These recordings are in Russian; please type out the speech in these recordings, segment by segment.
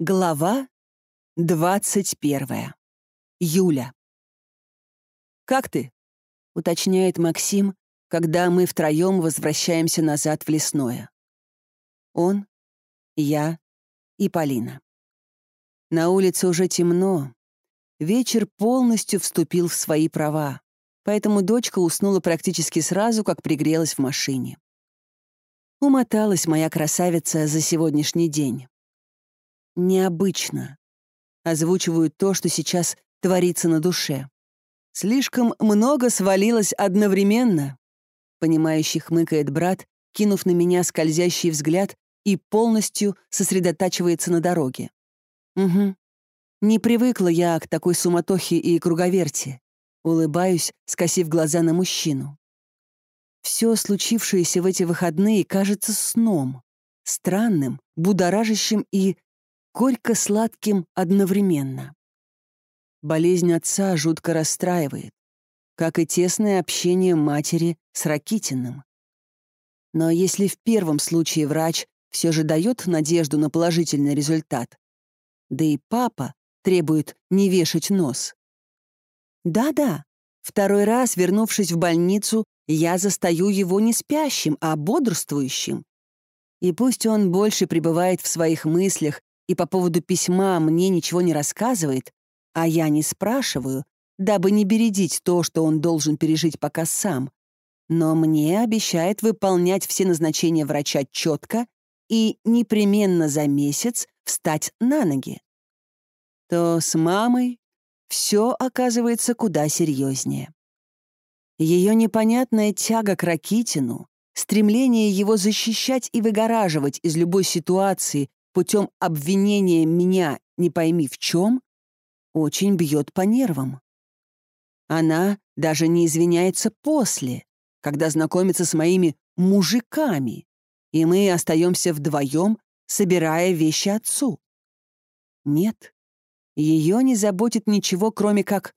Глава 21. Юля. «Как ты?» — уточняет Максим, когда мы втроем возвращаемся назад в лесное. Он, я и Полина. На улице уже темно. Вечер полностью вступил в свои права, поэтому дочка уснула практически сразу, как пригрелась в машине. Умоталась моя красавица за сегодняшний день необычно. Озвучиваю то, что сейчас творится на душе. Слишком много свалилось одновременно. Понимающий хмыкает брат, кинув на меня скользящий взгляд и полностью сосредотачивается на дороге. Угу. Не привыкла я к такой суматохе и круговерти. Улыбаюсь, скосив глаза на мужчину. Все случившееся в эти выходные кажется сном. Странным, будоражащим и горько-сладким одновременно. Болезнь отца жутко расстраивает, как и тесное общение матери с Ракитиным. Но если в первом случае врач все же дает надежду на положительный результат, да и папа требует не вешать нос. Да-да, второй раз, вернувшись в больницу, я застаю его не спящим, а бодрствующим. И пусть он больше пребывает в своих мыслях и по поводу письма мне ничего не рассказывает, а я не спрашиваю, дабы не бередить то, что он должен пережить пока сам. Но мне обещает выполнять все назначения врача четко и непременно за месяц встать на ноги. То с мамой все оказывается куда серьезнее. Ее непонятная тяга к Ракитину, стремление его защищать и выгораживать из любой ситуации, путем обвинения меня не пойми в чем, очень бьет по нервам. Она даже не извиняется после, когда знакомится с моими мужиками, и мы остаемся вдвоем, собирая вещи отцу. Нет, ее не заботит ничего, кроме как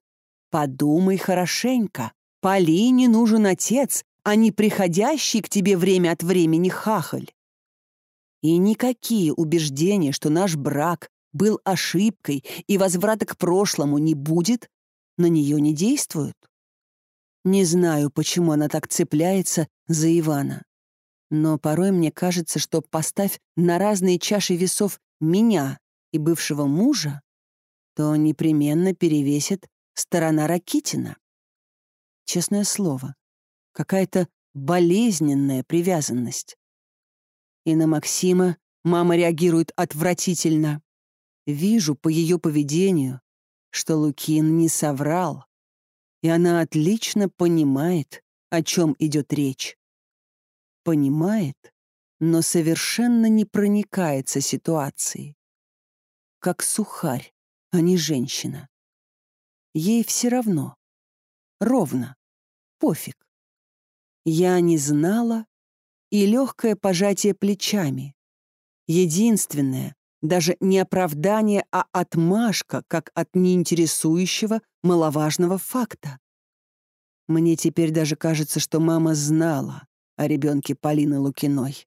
«подумай хорошенько, Полине нужен отец, а не приходящий к тебе время от времени хахаль». И никакие убеждения, что наш брак был ошибкой и возврата к прошлому не будет, на нее не действуют. Не знаю, почему она так цепляется за Ивана. Но порой мне кажется, что поставь на разные чаши весов меня и бывшего мужа, то непременно перевесит сторона Ракитина. Честное слово, какая-то болезненная привязанность. И на Максима мама реагирует отвратительно. Вижу по ее поведению, что Лукин не соврал, и она отлично понимает, о чем идет речь. Понимает, но совершенно не проникается ситуацией. Как сухарь, а не женщина. Ей все равно. Ровно. Пофиг. Я не знала, и легкое пожатие плечами. Единственное, даже не оправдание, а отмашка, как от неинтересующего, маловажного факта. Мне теперь даже кажется, что мама знала о ребенке Полины Лукиной.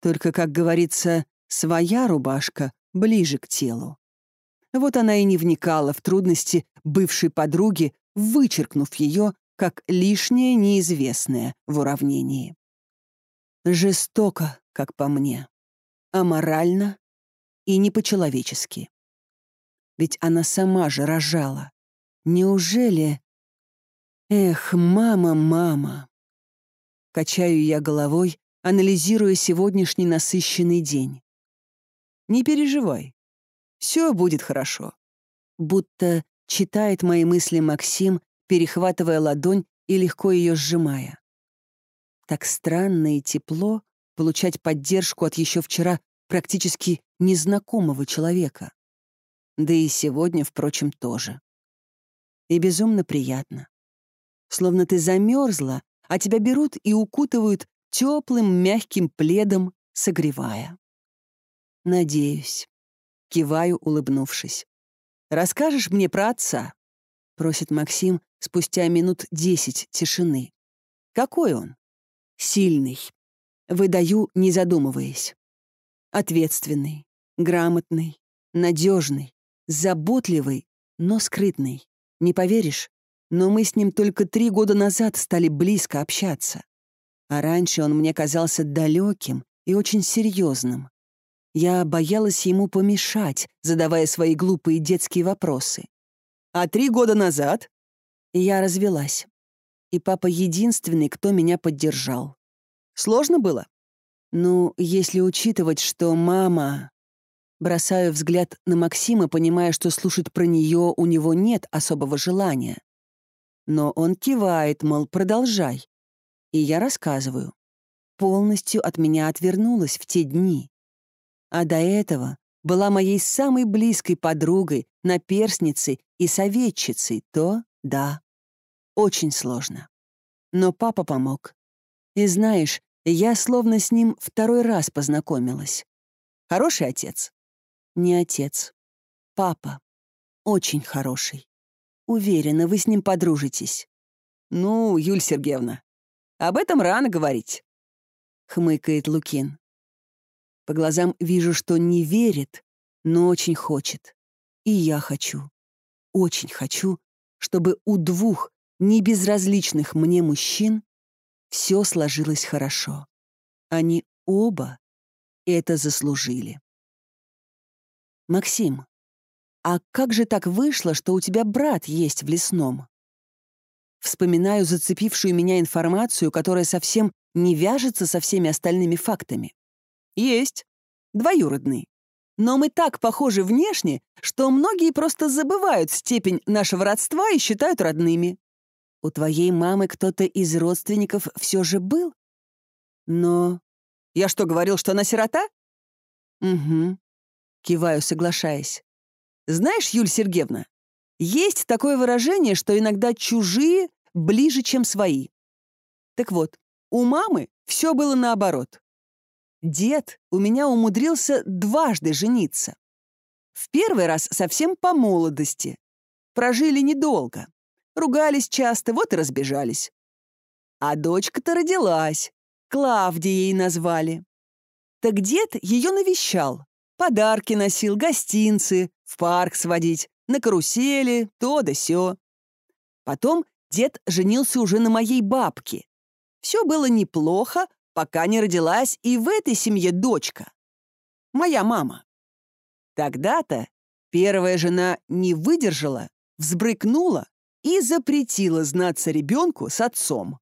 Только, как говорится, своя рубашка ближе к телу. Вот она и не вникала в трудности бывшей подруги, вычеркнув ее как лишнее неизвестное в уравнении. Жестоко, как по мне, аморально и не по-человечески. Ведь она сама же рожала. Неужели... Эх, мама, мама. Качаю я головой, анализируя сегодняшний насыщенный день. Не переживай. Все будет хорошо. Будто читает мои мысли Максим, перехватывая ладонь и легко ее сжимая. Так странно и тепло получать поддержку от еще вчера практически незнакомого человека. Да и сегодня, впрочем, тоже. И безумно приятно. Словно ты замерзла, а тебя берут и укутывают теплым мягким пледом, согревая. Надеюсь. Киваю, улыбнувшись. «Расскажешь мне про отца?» — просит Максим спустя минут десять тишины. «Какой он?» Сильный. Выдаю, не задумываясь. Ответственный, грамотный, Надежный, заботливый, но скрытный. Не поверишь, но мы с ним только три года назад стали близко общаться. А раньше он мне казался далеким и очень серьезным. Я боялась ему помешать, задавая свои глупые детские вопросы. А три года назад я развелась. И папа единственный, кто меня поддержал. Сложно было? Ну, если учитывать, что мама... Бросаю взгляд на Максима, понимая, что слушать про нее у него нет особого желания. Но он кивает, мол, продолжай. И я рассказываю. Полностью от меня отвернулась в те дни. А до этого была моей самой близкой подругой, наперсницей и советчицей, то да. Очень сложно. Но папа помог. И знаешь, я словно с ним второй раз познакомилась. Хороший отец? Не отец. Папа. Очень хороший. Уверена, вы с ним подружитесь. Ну, Юль Сергеевна, об этом рано говорить. Хмыкает Лукин. По глазам вижу, что не верит, но очень хочет. И я хочу. Очень хочу, чтобы у двух небезразличных мне мужчин все сложилось хорошо. Они оба это заслужили. «Максим, а как же так вышло, что у тебя брат есть в лесном?» Вспоминаю зацепившую меня информацию, которая совсем не вяжется со всеми остальными фактами. «Есть. Двоюродный. Но мы так похожи внешне, что многие просто забывают степень нашего родства и считают родными. У твоей мамы кто-то из родственников все же был? Но... Я что, говорил, что она сирота? Угу. Киваю, соглашаясь. Знаешь, Юль Сергеевна, есть такое выражение, что иногда чужие ближе, чем свои. Так вот, у мамы все было наоборот. Дед у меня умудрился дважды жениться. В первый раз совсем по молодости. Прожили недолго. Ругались часто, вот и разбежались. А дочка-то родилась. Клавдией назвали. Так дед ее навещал. Подарки носил, гостинцы, в парк сводить, на карусели, то да сё. Потом дед женился уже на моей бабке. Все было неплохо, пока не родилась и в этой семье дочка. Моя мама. Тогда-то первая жена не выдержала, взбрыкнула и запретила знаться ребенку с отцом.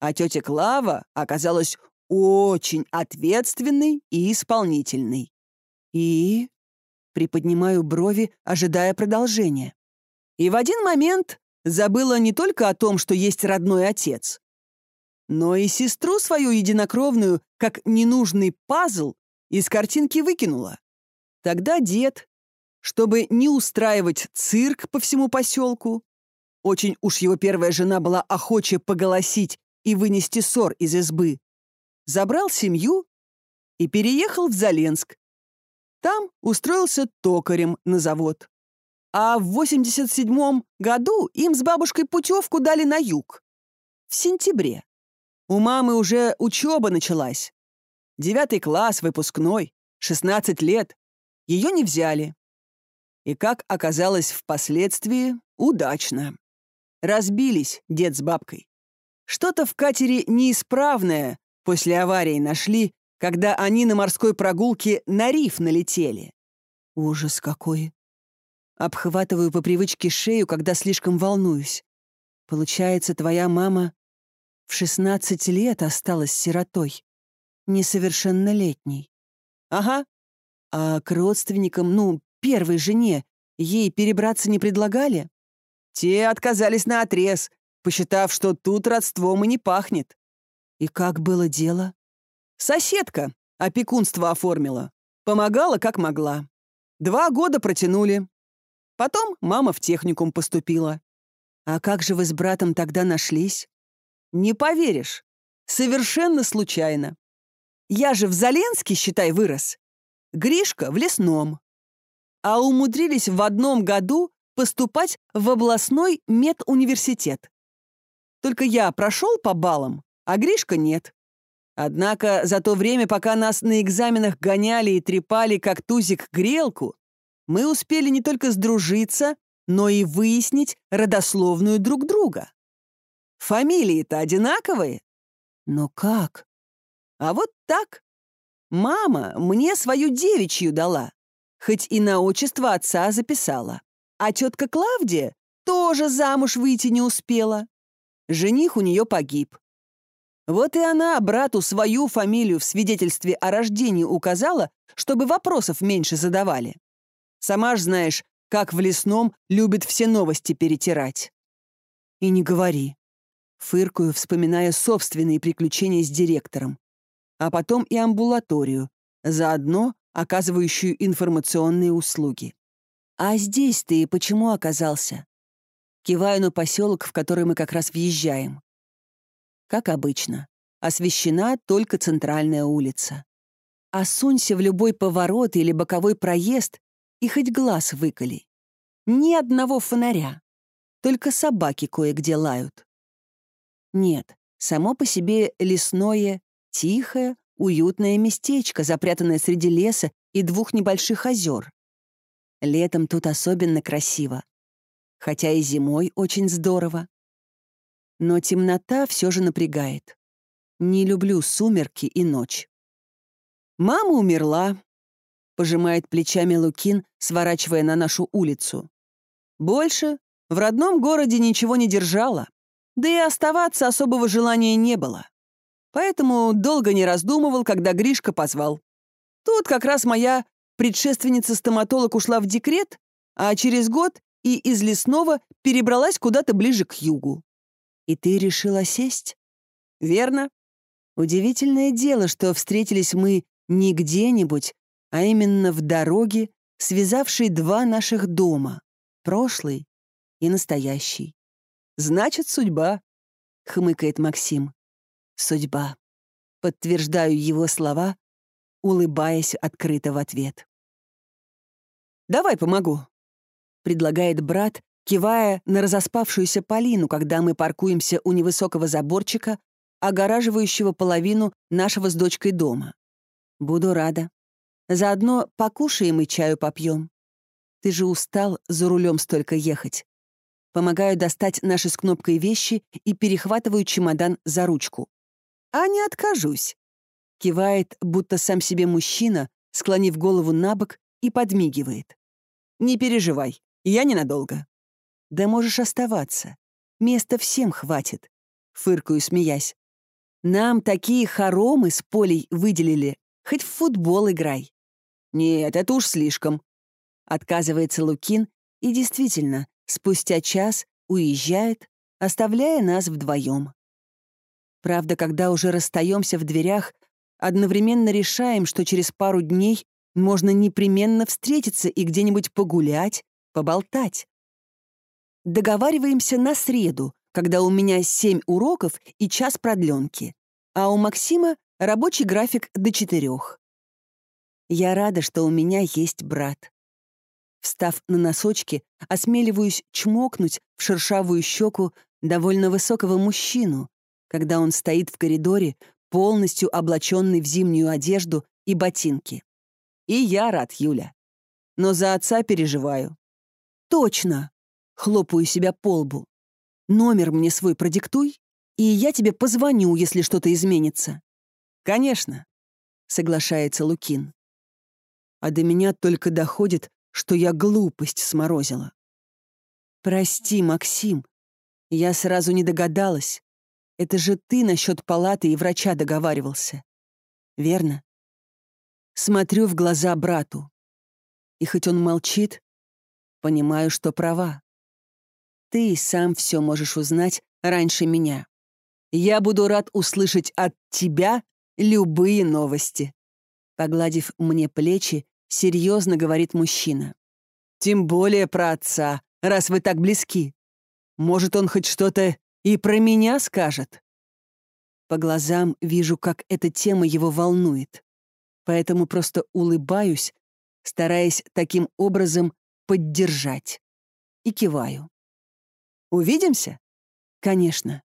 А тетя Клава оказалась очень ответственной и исполнительной. И... Приподнимаю брови, ожидая продолжения. И в один момент забыла не только о том, что есть родной отец, но и сестру свою единокровную, как ненужный пазл, из картинки выкинула. Тогда дед, чтобы не устраивать цирк по всему поселку, очень уж его первая жена была охоча поголосить и вынести ссор из избы, забрал семью и переехал в Заленск, там устроился токарем на завод. А в 87-м году им с бабушкой путевку дали на юг. В сентябре. У мамы уже учеба началась. Девятый класс, выпускной, 16 лет. Ее не взяли. И, как оказалось впоследствии, удачно. Разбились дед с бабкой. Что-то в катере неисправное после аварии нашли когда они на морской прогулке на риф налетели. Ужас какой. Обхватываю по привычке шею, когда слишком волнуюсь. Получается, твоя мама в 16 лет осталась сиротой, несовершеннолетней. Ага. А к родственникам, ну, первой жене, ей перебраться не предлагали? Те отказались на отрез, посчитав, что тут родством и не пахнет. И как было дело? Соседка опекунство оформила. Помогала, как могла. Два года протянули. Потом мама в техникум поступила. А как же вы с братом тогда нашлись? Не поверишь. Совершенно случайно. Я же в Заленске, считай, вырос. Гришка в лесном. А умудрились в одном году поступать в областной медуниверситет. Только я прошел по баллам, а Гришка нет. Однако за то время, пока нас на экзаменах гоняли и трепали, как тузик, грелку, Мы успели не только сдружиться, но и выяснить родословную друг друга. Фамилии-то одинаковые. Но как? А вот так. Мама мне свою девичью дала, хоть и на отчество отца записала. А тетка Клавдия тоже замуж выйти не успела. Жених у нее погиб. Вот и она брату свою фамилию в свидетельстве о рождении указала, чтобы вопросов меньше задавали. Сама ж знаешь, как в лесном любит все новости перетирать. И не говори. Фыркую, вспоминая собственные приключения с директором. А потом и амбулаторию, заодно оказывающую информационные услуги. «А здесь ты почему оказался?» Киваю на поселок, в который мы как раз въезжаем. Как обычно, освещена только центральная улица. Осунься в любой поворот или боковой проезд, и хоть глаз выколи. Ни одного фонаря. Только собаки кое-где лают. Нет, само по себе лесное, тихое, уютное местечко, запрятанное среди леса и двух небольших озер. Летом тут особенно красиво. Хотя и зимой очень здорово. Но темнота все же напрягает. Не люблю сумерки и ночь. Мама умерла, пожимает плечами Лукин, сворачивая на нашу улицу. Больше в родном городе ничего не держала, да и оставаться особого желания не было. Поэтому долго не раздумывал, когда Гришка позвал. Тут как раз моя предшественница-стоматолог ушла в декрет, а через год и из лесного перебралась куда-то ближе к югу. И ты решила сесть? Верно. Удивительное дело, что встретились мы не где-нибудь, а именно в дороге, связавшей два наших дома — прошлый и настоящий. Значит, судьба, — хмыкает Максим. Судьба. Подтверждаю его слова, улыбаясь открыто в ответ. «Давай помогу», — предлагает брат, кивая на разоспавшуюся Полину, когда мы паркуемся у невысокого заборчика, огораживающего половину нашего с дочкой дома. «Буду рада. Заодно покушаем и чаю попьем. Ты же устал за рулем столько ехать». Помогаю достать наши с кнопкой вещи и перехватываю чемодан за ручку. «А не откажусь», — кивает, будто сам себе мужчина, склонив голову на бок и подмигивает. «Не переживай, я ненадолго». «Да можешь оставаться. Места всем хватит», — фыркаю, смеясь. «Нам такие хоромы с полей выделили, хоть в футбол играй». «Нет, это уж слишком», — отказывается Лукин, и действительно, спустя час уезжает, оставляя нас вдвоем. Правда, когда уже расстаемся в дверях, одновременно решаем, что через пару дней можно непременно встретиться и где-нибудь погулять, поболтать. Договариваемся на среду, когда у меня семь уроков и час продленки, а у Максима рабочий график до четырех. Я рада, что у меня есть брат. Встав на носочки, осмеливаюсь чмокнуть в шершавую щеку довольно высокого мужчину, когда он стоит в коридоре, полностью облаченный в зимнюю одежду и ботинки. И я рад, Юля. Но за отца переживаю. Точно. Хлопаю себя по лбу. Номер мне свой продиктуй, и я тебе позвоню, если что-то изменится. Конечно, соглашается Лукин. А до меня только доходит, что я глупость сморозила. Прости, Максим, я сразу не догадалась. Это же ты насчет палаты и врача договаривался. Верно? Смотрю в глаза брату. И хоть он молчит, понимаю, что права. Ты сам все можешь узнать раньше меня. Я буду рад услышать от тебя любые новости. Погладив мне плечи, серьезно говорит мужчина. Тем более про отца, раз вы так близки. Может, он хоть что-то и про меня скажет. По глазам вижу, как эта тема его волнует поэтому просто улыбаюсь, стараясь таким образом поддержать. И киваю. «Увидимся?» «Конечно».